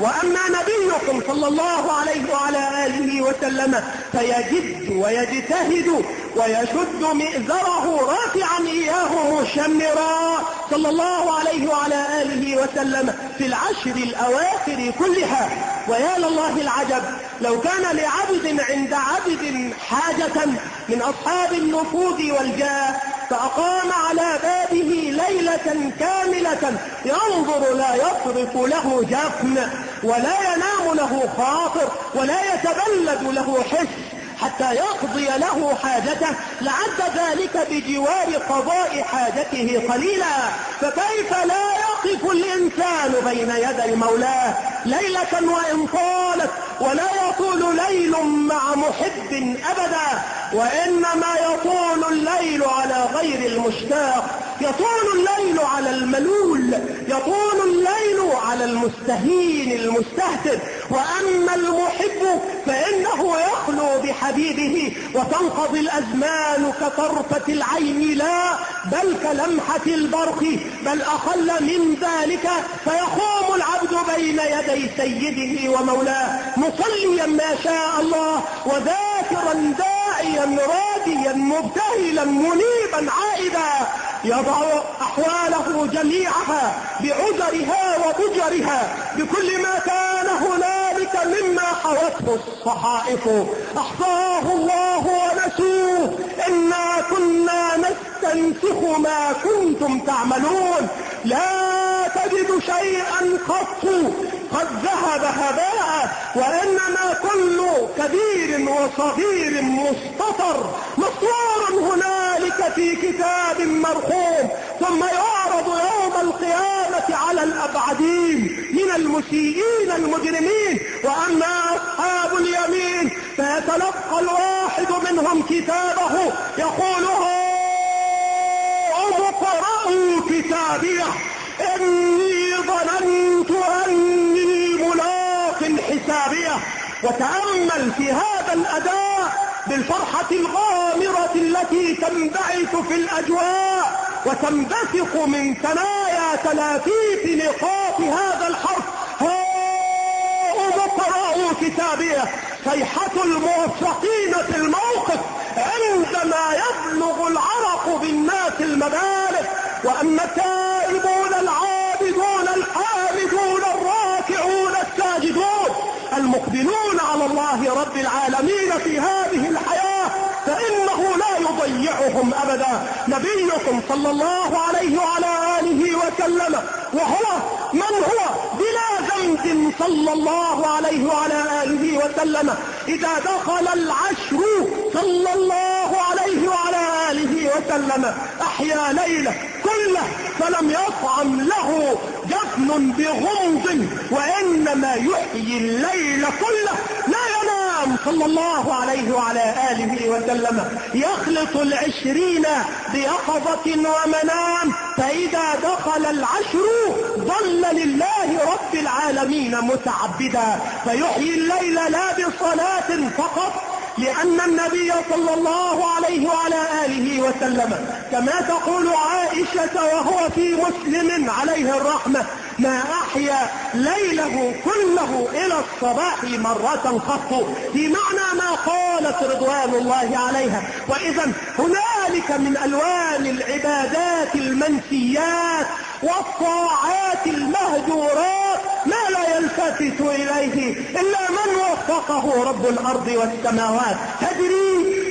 وأما نبيكم صلى الله عليه وعلى آله وسلم فيجد ويجتهد ويشد مئزره رافعا إياه مشمرا. صلى الله عليه وعلى آله وسلم في العشر الأواخر كلها. ويا لله العجب لو كان لعبد عند عبد حاجة من أصحاب النفوذ والجاه فأقام على بابه ليلة كاملة ينظر لا يصرف له جفن. ولا ينام له خاطر ولا يتبلد له حس حتى يقضي له حاجته. لعد ذلك بجوار قضاء حاجته قليلا. فكيف لا يقف الإنسان بين يدي مولاه ليلة وإن طالت ولا يطول ليل مع محب أبدا؟ وإنما يطول الليل على غير المشتاق. يطول الليل على الملول يطول الليل على المستهين المستهتر. وأما المحب فإنه يخلو بحبيبه وتنقضي الأزمان كطرفة العين لا بل كلمحة البرق بل أقل من ذلك. فيقوم العبد بين يدي سيده ومولاه مصليا ما شاء الله وذاكرا داعيا راديا مبتهلا منيبا عائدا يضع أحواله جميعها بعذرها وبجرها. بكل ما كان هنالك مما حوته الصحائف. أحصاه الله ونسوه. إنا كنا نستنسخ ما كنتم تعملون. لا تجد شيئا قط قد ذهب هباء وإنما كل كبير وصغير مستطر. مسطور هنالك في كتاب مرحوم ثم يعرض يوم القيامة على الأبعدين من المسيئين المجرمين. وأما أصحاب اليمين فيتلقى الواحد منهم كتابه يقول اقرأوا كتابيه إني ظننت وتأمل في هذا الأداء بالفرحة الغامرة التي تنبعث في الأجواء وتنبثق من ثنايا تلافيف نقاط هذا الحرف هاؤم اقرأوا كتابيه صيحة الموفقين في الموقف عندما يبلغ العرق بالناس المبالغ وأما التائبون العابدون الحامدون المقبلون على الله رب العالمين في هذه الحياة فإنه لا يضيعهم أبدا. نبيكم صلى الله عليه وعلى آله وسلم وهو من هو؟ بلا ذنب صلى الله عليه وعلى آله وسلم. إذا دخل العشر صلى الله عليه وعلى آله وسلم أحيا ليلة كله فلم يطعم له جفن بغمض وإنما يحيي الليل كله. لا ينام صلى الله عليه وعلى آله وسلم. يخلط العشرين بيقظة ومنام. فإذا دخل العشر ظل لله رب العالمين متعبدا. فيحيي الليل لا بصلاة فقط لأن النبي صلى الله عليه وعلى آله وسلم كما تقول عائشة وهو في مسلم عليه الرحمة ما أحيا ليله كله إلى الصباح مرة قط. في معنى ما قالت رضوان الله عليها. وإذا هنالك من ألوان العبادات المنسيات والطاعات المهجورات ما لا يلتفت إليه إلا من وفقه رب الأرض والسماوات. تدري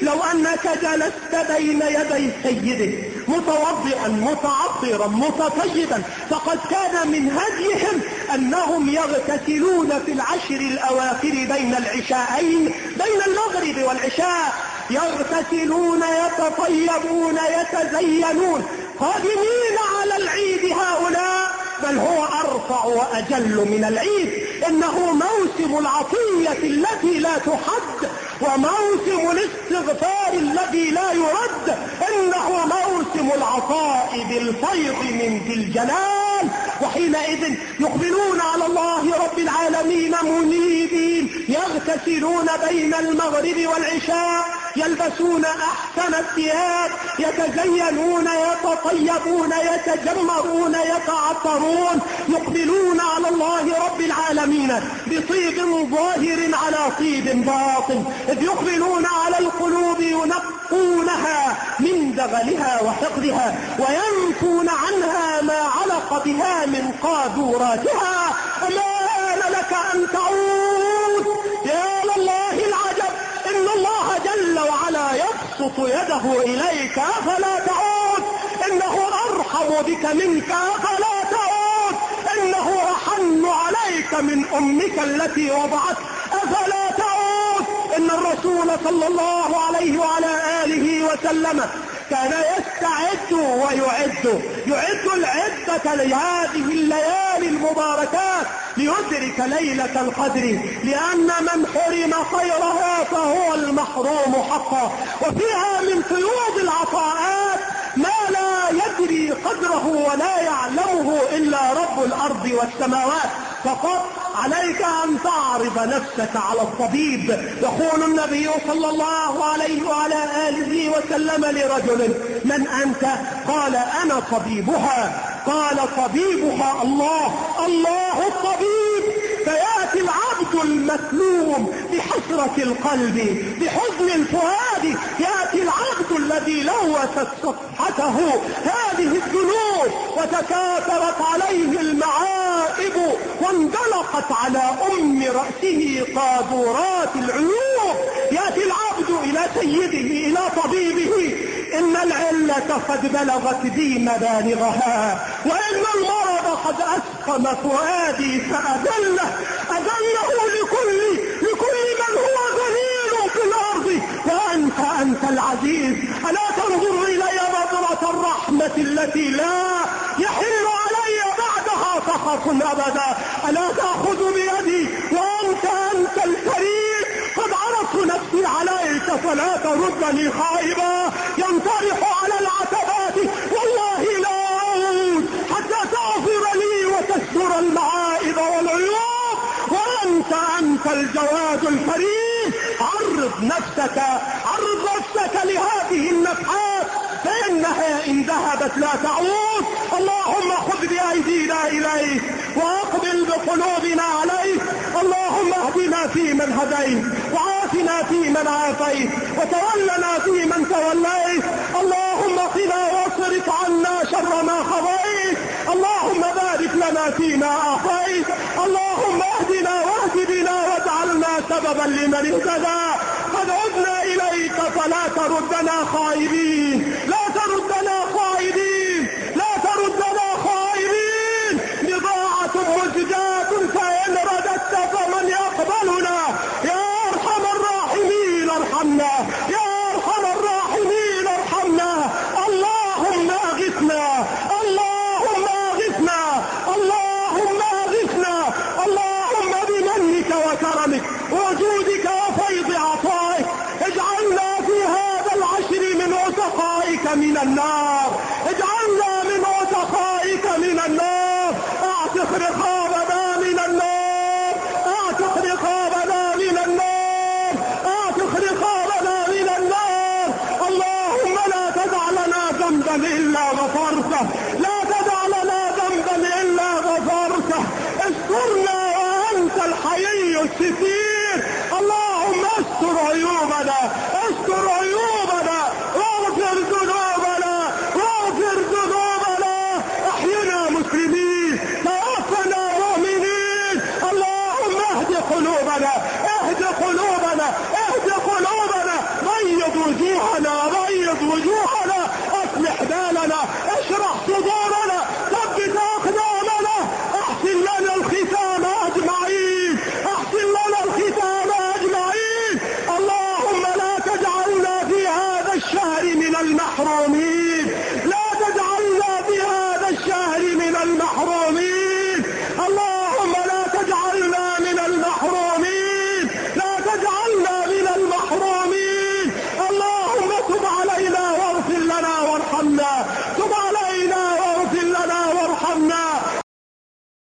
لو أنك جلست بين يدي سيدك متوضئا متعطرا متطيبا فقد كان من هديهم أنهم يغتسلون في العشر الأواخر بين العشاءين بين المغرب والعشاء يغتسلون يتطيبون يتزينون قادمين على العيد هؤلاء بل هو أرفع وأجل من العيد إنه موسم العطية التي لا تحد وموسم الاستغفار الذي لا يرد إنه موسم العطاء بالفيض من ذي الجلال. وحينئذ يقبلون على الله رب العالمين منيبين يغتسلون بين المغرب والعشاء. يلبسون أحسن الثياب يتزينون يتطيبون يتجمرون يتعطرون يقبلون على الله رب العالمين بطيب ظاهر على طيب باطن إذ يقبلون على القلوب ينقونها من دغلها وحقدها وينفون عنها ما علق بها من قادوراتها. أما آن لك أن تعود يبسط يده إليك فلا تعود. إنه أرحم بك منك فلا تعود. إنه أحن عليك من أمك التي وضعت أفلا تعود. إن الرسول صلى الله عليه وعلى آله وسلم كان يستعد ويعد يعد العدة لهذه الليالي المباركات. ليدرك ليلة القدر لأن من حرم خيرها فهو المحروم حقا. وفيها من فيوض العطاءات ما لا يدري قدره ولا يعلمه إلا رب الأرض والسماوات. فقط عليك أن تعرض نفسك على الطبيب. يقول النبي صلى الله عليه وعلى آله وسلم لرجل من أنت؟ قال أنا طبيبها. قال طبيبها الله الله الطبيب. فيأتي العبد المسلوم بحسرة القلب بحزن الفؤاد. يأتي العبد الذي لوثت صفحته هذه الذنوب وتكاثرت عليه المعائب واندلقت على العيوب يأتي العبد إلى سيده إلى طبيبه إن العلة قد بلغت بي مبالغها وإن المرض قد أسقم فؤادي فأذله أذله لكل لكل من هو ذليل في الأرض. وأنت أنت العزيز ألا تنظر إلي نظرة الرحمة التي لا يحل علي بعدها سخط أبدا. ألا تأخذ فلا تردني خائبا. ينطرح على العتبات. والله لا أعود حتى تغفر لي وتستر المعائب والعيوب. وأنت أنت الجواد الكريم عرض نفسك عرض نفسك لهذه النفحات. فإنها إن ذهبت لا تعود. اللهم خذ بأيدينا إليك وأقبل بقلوبنا عليك. اللهم اهدنا فيمن هديت. وعافنا فيمن عافيت وتولنا فيمن توليت. اللهم قنا واصرف عنا شر ما قضيت. اللهم بارك لنا فيما أعطيت. اللهم اهدنا واهد بنا واجعلنا سببا لمن اهتدى. قد عدنا إليك فلا تردنا خائبين. لا إلا غفرته. لا تدع لنا ذنبا إلا غفرته. استرنا وأنت الحيي الستير اللهم استر عيوبنا. استر عيوبنا. واغفر ذنوبنا. واغفر ذنوبنا. أحينا مسلمين. توفنا مؤمنين. اللهم اهد قلوبنا. اهد قلوبنا. اهد قلوبنا. بيض وجوهنا. بيض وجوهنا. اصلح بالنا اشرح صدورنا